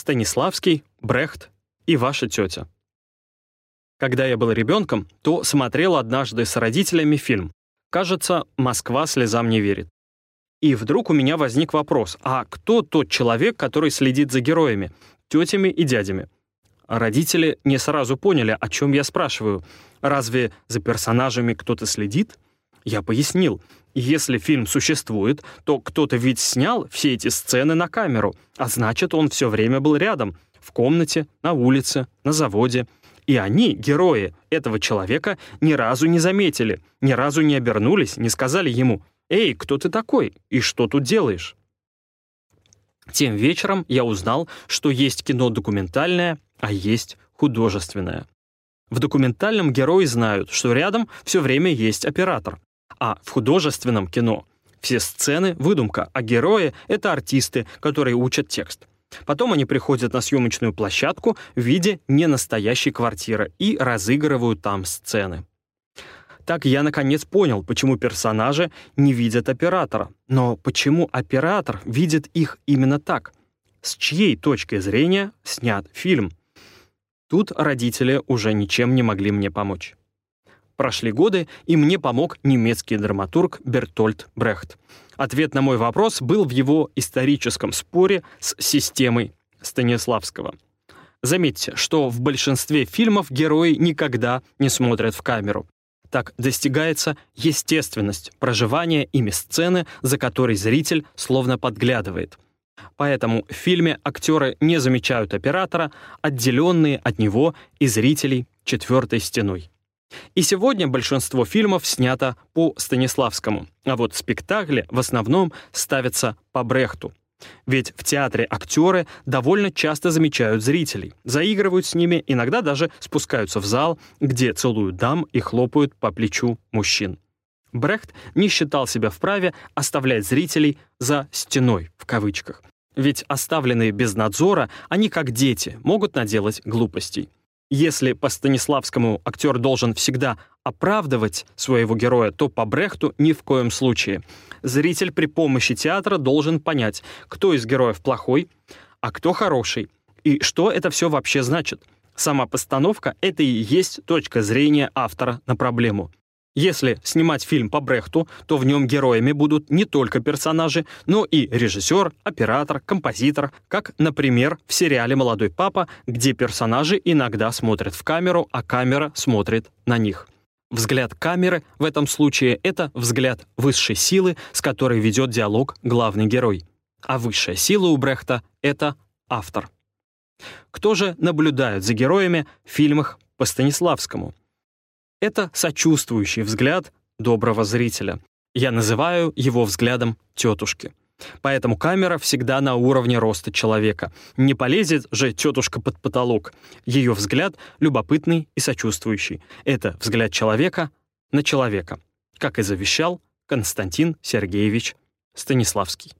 Станиславский, Брехт и ваша тетя. Когда я был ребенком, то смотрел однажды с родителями фильм. Кажется, «Москва слезам не верит». И вдруг у меня возник вопрос, а кто тот человек, который следит за героями, тетями и дядями? Родители не сразу поняли, о чем я спрашиваю. Разве за персонажами кто-то следит? Я пояснил. Если фильм существует, то кто-то ведь снял все эти сцены на камеру, а значит, он все время был рядом, в комнате, на улице, на заводе. И они, герои этого человека, ни разу не заметили, ни разу не обернулись, не сказали ему «Эй, кто ты такой? И что тут делаешь?» Тем вечером я узнал, что есть кино документальное, а есть художественное. В документальном герои знают, что рядом все время есть оператор, а в художественном кино все сцены — выдумка, а герои — это артисты, которые учат текст. Потом они приходят на съемочную площадку в виде ненастоящей квартиры и разыгрывают там сцены. Так я наконец понял, почему персонажи не видят оператора. Но почему оператор видит их именно так? С чьей точки зрения снят фильм? Тут родители уже ничем не могли мне помочь. Прошли годы, и мне помог немецкий драматург Бертольд Брехт. Ответ на мой вопрос был в его историческом споре с системой Станиславского. Заметьте, что в большинстве фильмов герои никогда не смотрят в камеру. Так достигается естественность проживания ими сцены, за которой зритель словно подглядывает. Поэтому в фильме актеры не замечают оператора, отделенные от него и зрителей четвертой стеной. И сегодня большинство фильмов снято по Станиславскому, а вот спектакли в основном ставятся по Брехту. Ведь в театре актеры довольно часто замечают зрителей, заигрывают с ними, иногда даже спускаются в зал, где целуют дам и хлопают по плечу мужчин. Брехт не считал себя вправе оставлять зрителей «за стеной» в кавычках. Ведь оставленные без надзора, они как дети могут наделать глупостей. Если по Станиславскому актер должен всегда оправдывать своего героя, то по Брехту ни в коем случае. Зритель при помощи театра должен понять, кто из героев плохой, а кто хороший, и что это все вообще значит. Сама постановка — это и есть точка зрения автора на проблему. Если снимать фильм по Брехту, то в нем героями будут не только персонажи, но и режиссер, оператор, композитор, как, например, в сериале «Молодой папа», где персонажи иногда смотрят в камеру, а камера смотрит на них. Взгляд камеры в этом случае — это взгляд высшей силы, с которой ведет диалог главный герой. А высшая сила у Брехта — это автор. Кто же наблюдает за героями в фильмах по Станиславскому? Это сочувствующий взгляд доброго зрителя. Я называю его взглядом тетушки. Поэтому камера всегда на уровне роста человека. Не полезет же тетушка под потолок. Ее взгляд любопытный и сочувствующий. Это взгляд человека на человека, как и завещал Константин Сергеевич Станиславский.